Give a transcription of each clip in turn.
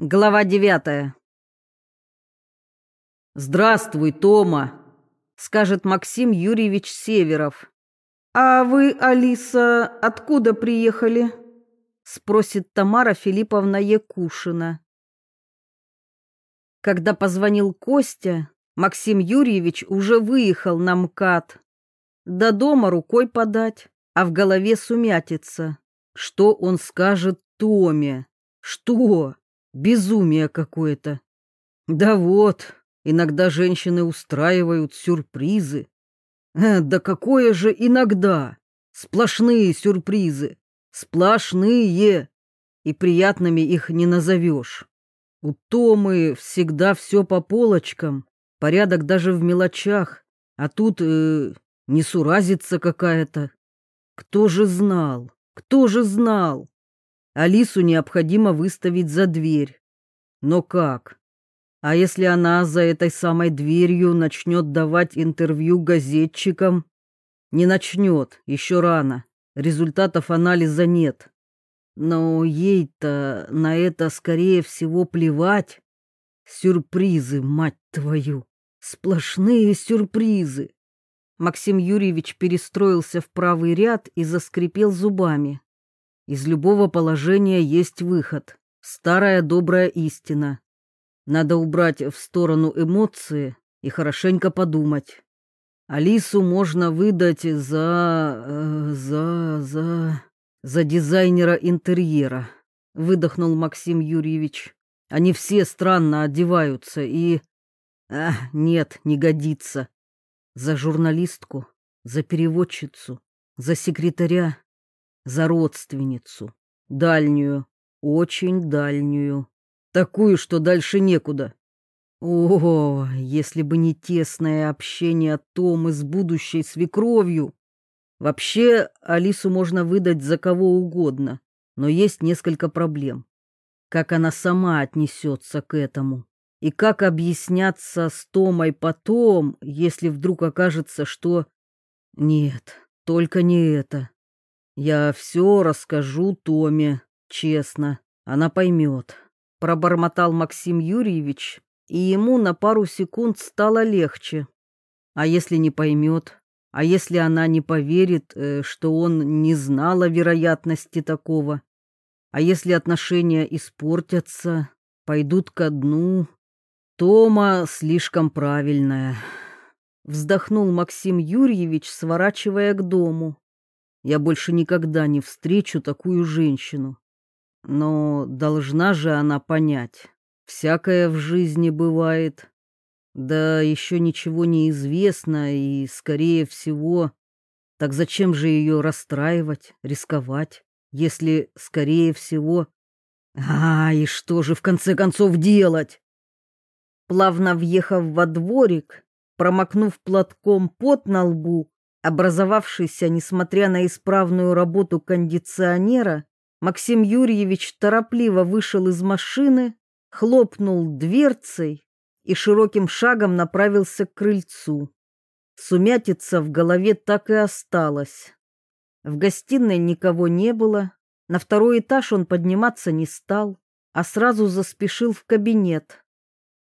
Глава девятая. «Здравствуй, Тома», — скажет Максим Юрьевич Северов. «А вы, Алиса, откуда приехали?» — спросит Тамара Филипповна Якушина. Когда позвонил Костя, Максим Юрьевич уже выехал на МКАД. До дома рукой подать, а в голове сумятица. Что он скажет Томе? Что? Безумие какое-то. Да вот, иногда женщины устраивают сюрпризы. Э, да какое же иногда? Сплошные сюрпризы. Сплошные. И приятными их не назовешь. У Томы всегда все по полочкам, порядок даже в мелочах, а тут э, несуразица какая-то. Кто же знал? Кто же знал? Алису необходимо выставить за дверь. Но как? А если она за этой самой дверью начнет давать интервью газетчикам? Не начнет, еще рано. Результатов анализа нет. Но ей-то на это, скорее всего, плевать. Сюрпризы, мать твою, сплошные сюрпризы. Максим Юрьевич перестроился в правый ряд и заскрипел зубами. Из любого положения есть выход. Старая добрая истина. Надо убрать в сторону эмоции и хорошенько подумать. Алису можно выдать за... Э, за... за... за дизайнера интерьера, выдохнул Максим Юрьевич. Они все странно одеваются и... А, нет, не годится. За журналистку, за переводчицу, за секретаря за родственницу, дальнюю, очень дальнюю, такую, что дальше некуда. О, если бы не тесное общение Томы с будущей свекровью. Вообще, Алису можно выдать за кого угодно, но есть несколько проблем. Как она сама отнесется к этому? И как объясняться с Томой потом, если вдруг окажется, что... Нет, только не это. Я все расскажу Томе, честно, она поймет. Пробормотал Максим Юрьевич, и ему на пару секунд стало легче. А если не поймет? А если она не поверит, э, что он не знал о вероятности такого? А если отношения испортятся, пойдут ко дну? Тома слишком правильная. Вздохнул Максим Юрьевич, сворачивая к дому. Я больше никогда не встречу такую женщину. Но должна же она понять, всякое в жизни бывает. Да еще ничего не известно, и, скорее всего, так зачем же ее расстраивать, рисковать, если, скорее всего... А, и что же в конце концов делать? Плавно въехав во дворик, промокнув платком пот на лбу, образовавшийся, несмотря на исправную работу кондиционера, Максим Юрьевич торопливо вышел из машины, хлопнул дверцей и широким шагом направился к крыльцу. Сумятица в голове так и осталась. В гостиной никого не было, на второй этаж он подниматься не стал, а сразу заспешил в кабинет.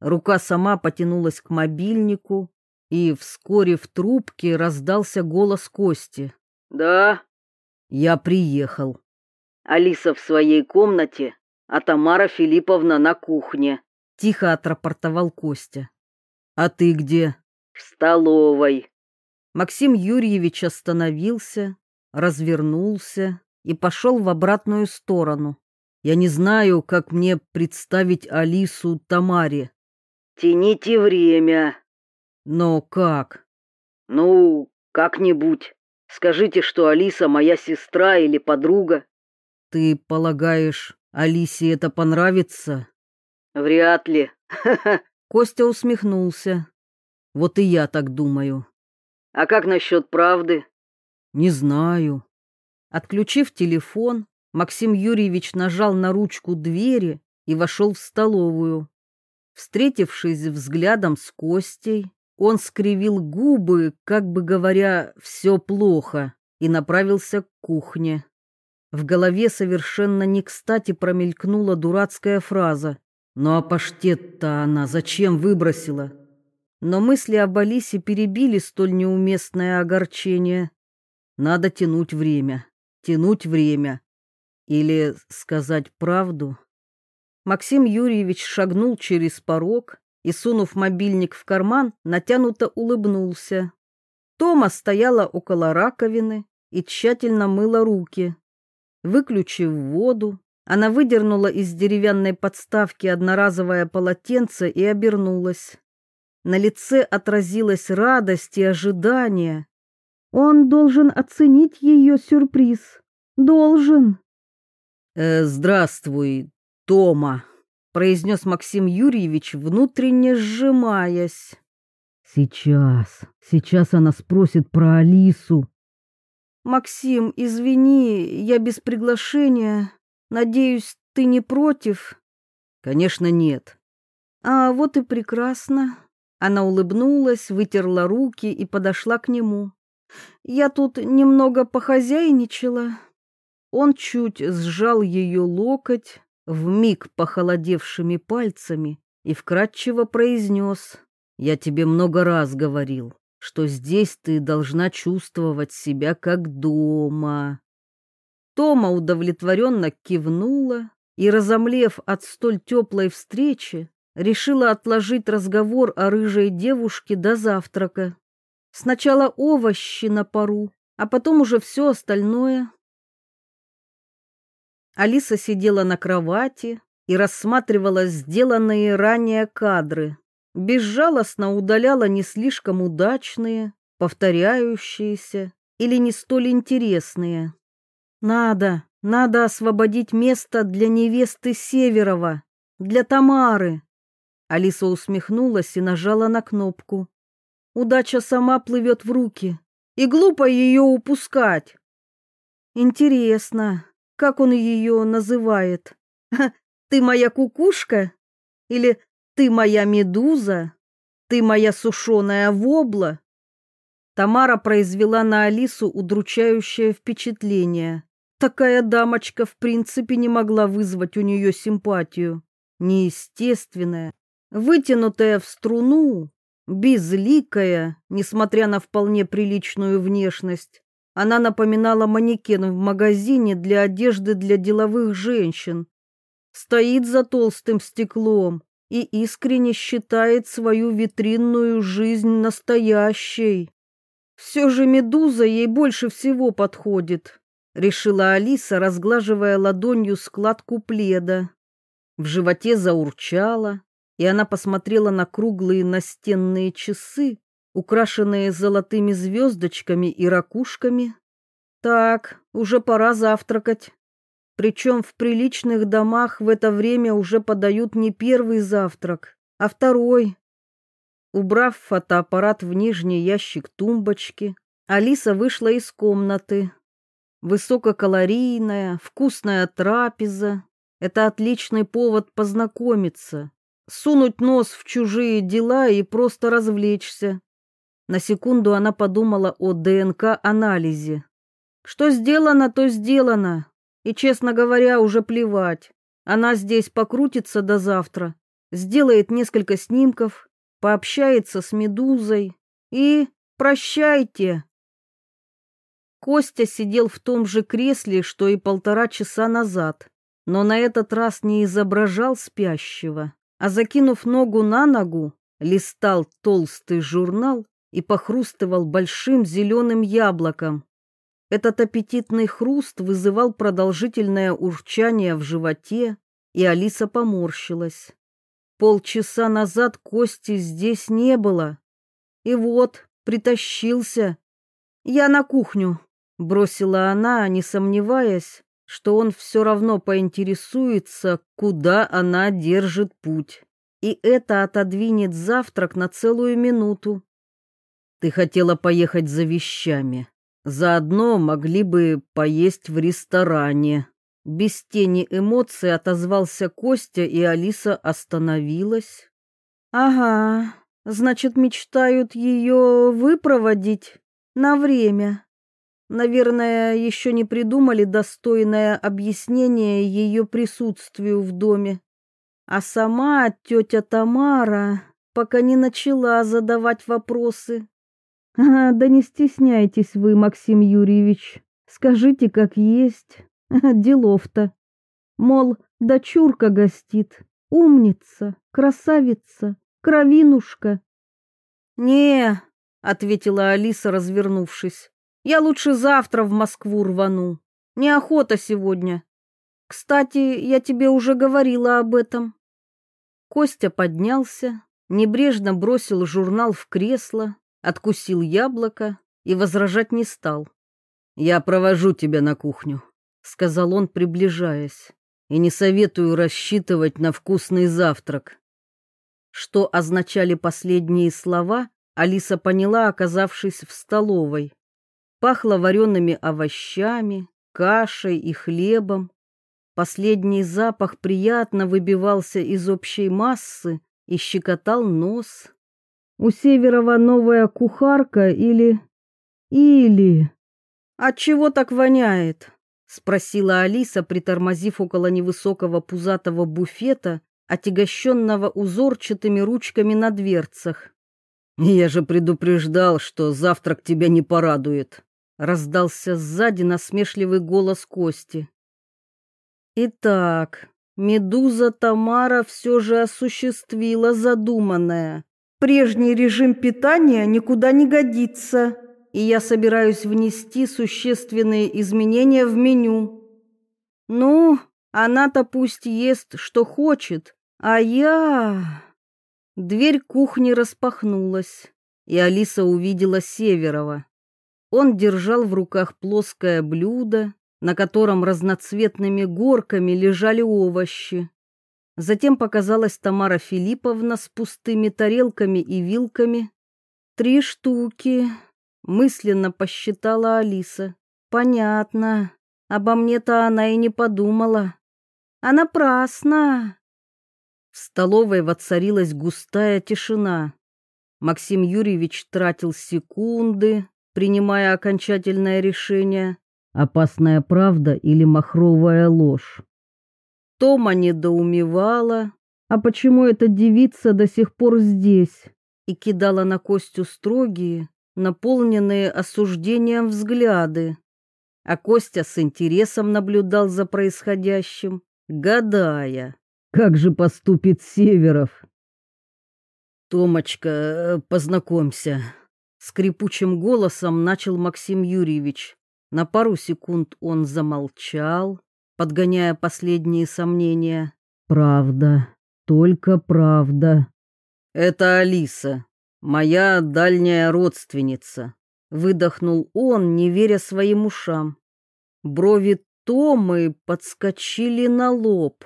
Рука сама потянулась к мобильнику, и вскоре в трубке раздался голос Кости. «Да?» «Я приехал». «Алиса в своей комнате, а Тамара Филипповна на кухне», — тихо отрапортовал Костя. «А ты где?» «В столовой». Максим Юрьевич остановился, развернулся и пошел в обратную сторону. «Я не знаю, как мне представить Алису Тамаре». «Тяните время», но как? Ну, как-нибудь. Скажите, что Алиса моя сестра или подруга. Ты полагаешь, Алисе это понравится? Вряд ли. Костя усмехнулся. Вот и я так думаю. А как насчет правды? Не знаю. Отключив телефон, Максим Юрьевич нажал на ручку двери и вошел в столовую. Встретившись взглядом с Костей, он скривил губы, как бы говоря «все плохо», и направился к кухне. В голове совершенно не кстати промелькнула дурацкая фраза Ну а паштет-то она зачем выбросила? Но мысли об Алисе перебили столь неуместное огорчение. Надо тянуть время, тянуть время. Или сказать правду. Максим Юрьевич шагнул через порог и, сунув мобильник в карман, натянуто улыбнулся. Тома стояла около раковины и тщательно мыла руки. Выключив воду, она выдернула из деревянной подставки одноразовое полотенце и обернулась. На лице отразилась радость и ожидание. Он должен оценить ее сюрприз. Должен. «Э, «Здравствуй, Тома», — произнес Максим Юрьевич, внутренне сжимаясь. «Сейчас, сейчас она спросит про Алису». «Максим, извини, я без приглашения. Надеюсь, ты не против?» «Конечно, нет». «А вот и прекрасно». Она улыбнулась, вытерла руки и подошла к нему. «Я тут немного похозяйничала». Он чуть сжал ее локоть, вмиг похолодевшими пальцами, и вкратчиво произнес, «Я тебе много раз говорил, что здесь ты должна чувствовать себя как дома». Тома удовлетворенно кивнула и, разомлев от столь теплой встречи, решила отложить разговор о рыжей девушке до завтрака. Сначала овощи на пару, а потом уже все остальное. Алиса сидела на кровати и рассматривала сделанные ранее кадры. Безжалостно удаляла не слишком удачные, повторяющиеся или не столь интересные. Надо, надо освободить место для невесты Северова, для Тамары. Алиса усмехнулась и нажала на кнопку. Удача сама плывет в руки, и глупо ее упускать. Интересно, как он ее называет? Ты моя кукушка? Или ты моя медуза? Ты моя сушеная вобла? Тамара произвела на Алису удручающее впечатление. Такая дамочка в принципе не могла вызвать у нее симпатию. Неестественная, вытянутая в струну, безликая, несмотря на вполне приличную внешность. Она напоминала манекен в магазине для одежды для деловых женщин. Стоит за толстым стеклом и искренне считает свою витринную жизнь настоящей. Все же медуза ей больше всего подходит, решила Алиса, разглаживая ладонью складку пледа. В животе заурчало, и она посмотрела на круглые настенные часы, украшенные золотыми звездочками и ракушками. Так, уже пора завтракать. Причем в приличных домах в это время уже подают не первый завтрак, а второй. Убрав фотоаппарат в нижний ящик тумбочки, Алиса вышла из комнаты. Высококалорийная, вкусная трапеза — это отличный повод познакомиться, сунуть нос в чужие дела и просто развлечься. На секунду она подумала о ДНК-анализе. Что сделано, то сделано. И, честно говоря, уже плевать. Она здесь покрутится до завтра, сделает несколько снимков, пообщается с Медузой и прощайте. Костя сидел в том же кресле, что и полтора часа назад, но на этот раз не изображал спящего, а закинув ногу на ногу, листал толстый журнал и похрустывал большим зеленым яблоком. Этот аппетитный хруст вызывал продолжительное урчание в животе, и Алиса поморщилась. Полчаса назад Кости здесь не было. И вот, притащился. Я на кухню, бросила она, не сомневаясь, что он все равно поинтересуется, куда она держит путь. И это отодвинет завтрак на целую минуту. Ты хотела поехать за вещами. Заодно могли бы поесть в ресторане. Без тени эмоций отозвался Костя, и Алиса остановилась. Ага, значит, мечтают ее выпроводить на время. Наверное, еще не придумали достойное объяснение ее присутствию в доме. А сама тетя Тамара пока не начала задавать вопросы. А, да не стесняйтесь вы, Максим Юрьевич. Скажите, как есть. Делов-то. Мол, дочурка гостит. Умница, красавица, кровинушка. Не, ответила Алиса, развернувшись. Я лучше завтра в Москву рвану. Неохота сегодня. Кстати, я тебе уже говорила об этом. Костя поднялся, небрежно бросил журнал в кресло, откусил яблоко и возражать не стал. «Я провожу тебя на кухню», — сказал он, приближаясь, «и не советую рассчитывать на вкусный завтрак». Что означали последние слова, Алиса поняла, оказавшись в столовой. Пахло вареными овощами, кашей и хлебом. Последний запах приятно выбивался из общей массы и щекотал нос. У Северова новая кухарка или... или... От чего так воняет? Спросила Алиса, притормозив около невысокого пузатого буфета, отягощенного узорчатыми ручками на дверцах. «Я же предупреждал, что завтрак тебя не порадует», — раздался сзади насмешливый голос Кости. Итак, Медуза Тамара все же осуществила задуманное. Прежний режим питания никуда не годится, и я собираюсь внести существенные изменения в меню. Ну, она-то пусть ест, что хочет, а я... Дверь кухни распахнулась, и Алиса увидела Северова. Он держал в руках плоское блюдо, на котором разноцветными горками лежали овощи. Затем показалась Тамара Филипповна с пустыми тарелками и вилками. Три штуки, мысленно посчитала Алиса. Понятно, обо мне-то она и не подумала. А напрасно. В столовой воцарилась густая тишина. Максим Юрьевич тратил секунды, принимая окончательное решение. Опасная правда или махровая ложь? Тома недоумевала, а почему эта девица до сих пор здесь? И кидала на Костю строгие, наполненные осуждением взгляды. А Костя с интересом наблюдал за происходящим, гадая, как же поступит Северов. «Томочка, познакомься», — скрипучим голосом начал Максим Юрьевич. На пару секунд он замолчал, подгоняя последние сомнения. «Правда, только правда». «Это Алиса, моя дальняя родственница», — выдохнул он, не веря своим ушам. Брови Томы подскочили на лоб.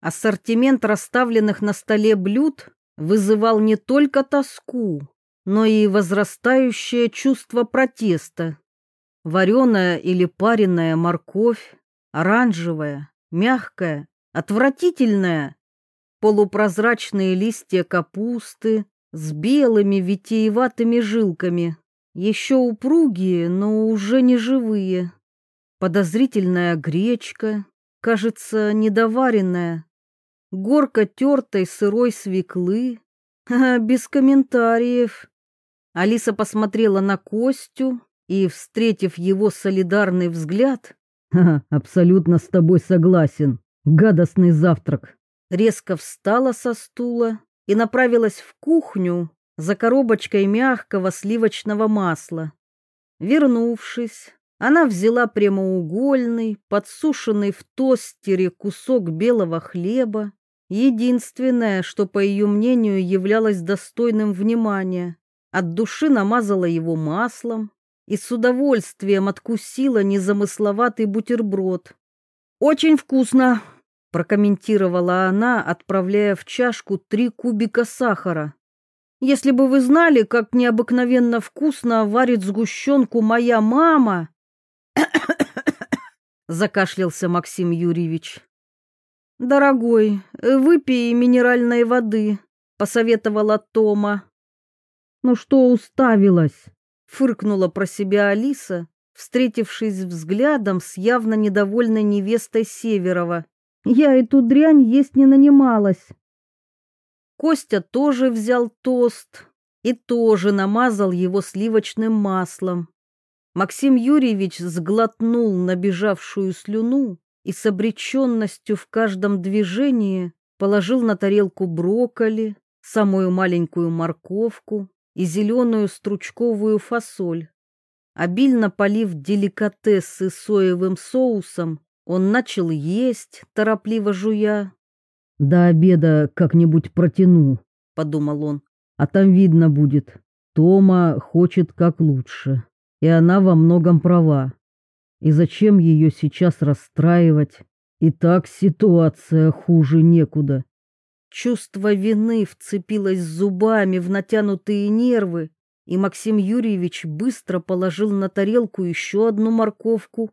Ассортимент расставленных на столе блюд вызывал не только тоску, но и возрастающее чувство протеста. Вареная или пареная морковь, оранжевая, мягкая, отвратительная, полупрозрачные листья капусты с белыми витиеватыми жилками, еще упругие, но уже не живые, подозрительная гречка, кажется, недоваренная, горка тертой сырой свеклы, без комментариев. Алиса посмотрела на Костю и, встретив его солидарный взгляд, абсолютно с тобой согласен. Гадостный завтрак. Резко встала со стула и направилась в кухню за коробочкой мягкого сливочного масла. Вернувшись, она взяла прямоугольный, подсушенный в тостере кусок белого хлеба, единственное, что, по ее мнению, являлось достойным внимания. От души намазала его маслом и с удовольствием откусила незамысловатый бутерброд. «Очень вкусно!» – прокомментировала она, отправляя в чашку три кубика сахара. «Если бы вы знали, как необыкновенно вкусно варит сгущенку моя мама!» закашлялся Максим Юрьевич. «Дорогой, выпей минеральной воды», — посоветовала Тома. «Ну что уставилась?» — фыркнула про себя Алиса, встретившись взглядом с явно недовольной невестой Северова. Я эту дрянь есть не нанималась. Костя тоже взял тост и тоже намазал его сливочным маслом. Максим Юрьевич сглотнул набежавшую слюну и с обреченностью в каждом движении положил на тарелку брокколи, самую маленькую морковку и зеленую стручковую фасоль. Обильно полив деликатесы соевым соусом, он начал есть, торопливо жуя. «До обеда как-нибудь протяну», — подумал он. «А там видно будет. Тома хочет как лучше, и она во многом права. И зачем ее сейчас расстраивать? И так ситуация хуже некуда». Чувство вины вцепилось зубами в натянутые нервы, и Максим Юрьевич быстро положил на тарелку еще одну морковку.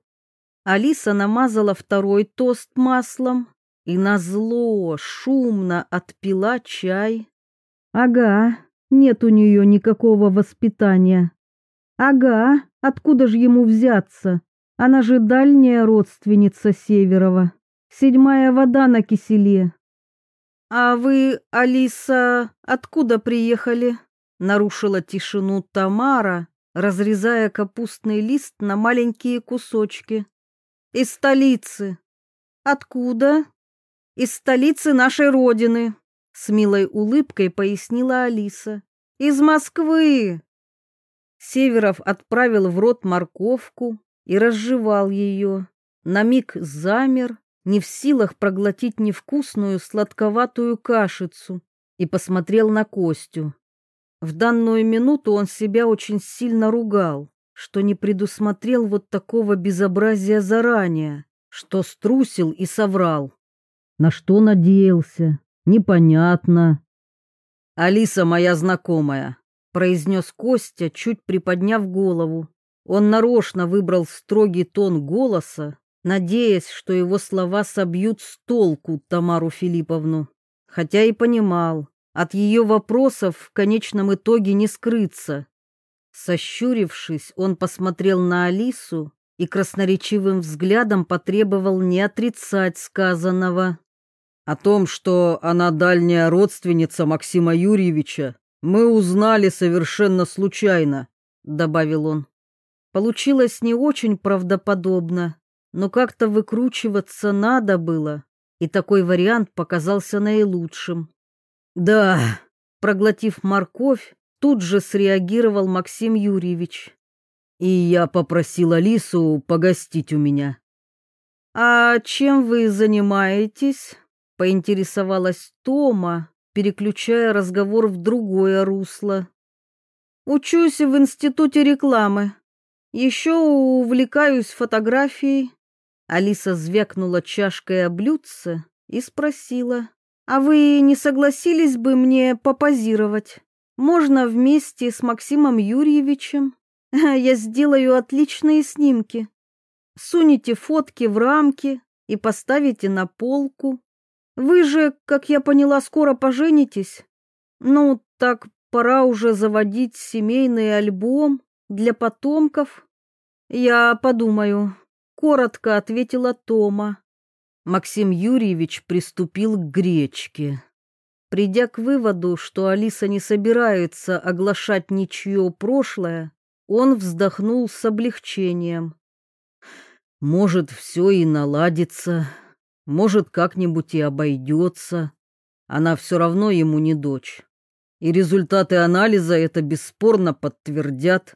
Алиса намазала второй тост маслом и назло шумно отпила чай. Ага, нет у нее никакого воспитания. Ага, откуда же ему взяться? Она же дальняя родственница Северова. Седьмая вода на киселе. «А вы, Алиса, откуда приехали?» Нарушила тишину Тамара, разрезая капустный лист на маленькие кусочки. «Из столицы». «Откуда?» «Из столицы нашей родины», — с милой улыбкой пояснила Алиса. «Из Москвы». Северов отправил в рот морковку и разжевал ее. На миг замер, не в силах проглотить невкусную сладковатую кашицу, и посмотрел на Костю. В данную минуту он себя очень сильно ругал, что не предусмотрел вот такого безобразия заранее, что струсил и соврал. На что надеялся, непонятно. «Алиса моя знакомая», — произнес Костя, чуть приподняв голову. Он нарочно выбрал строгий тон голоса, надеясь, что его слова собьют с толку Тамару Филипповну, хотя и понимал, от ее вопросов в конечном итоге не скрыться. Сощурившись, он посмотрел на Алису и красноречивым взглядом потребовал не отрицать сказанного. О том, что она дальняя родственница Максима Юрьевича, мы узнали совершенно случайно, добавил он. Получилось не очень правдоподобно, но как-то выкручиваться надо было, и такой вариант показался наилучшим. Да, проглотив морковь, тут же среагировал Максим Юрьевич. И я попросил Алису погостить у меня. А чем вы занимаетесь? поинтересовалась Тома, переключая разговор в другое русло. Учусь в институте рекламы. Еще увлекаюсь фотографией. Алиса звякнула чашкой о блюдце и спросила, «А вы не согласились бы мне попозировать? Можно вместе с Максимом Юрьевичем? Я сделаю отличные снимки. Сунете фотки в рамки и поставите на полку. Вы же, как я поняла, скоро поженитесь. Ну, так пора уже заводить семейный альбом для потомков. Я подумаю, коротко ответила Тома. Максим Юрьевич приступил к гречке. Придя к выводу, что Алиса не собирается оглашать ничье прошлое, он вздохнул с облегчением. Может, все и наладится, может, как-нибудь и обойдется. Она все равно ему не дочь. И результаты анализа это бесспорно подтвердят.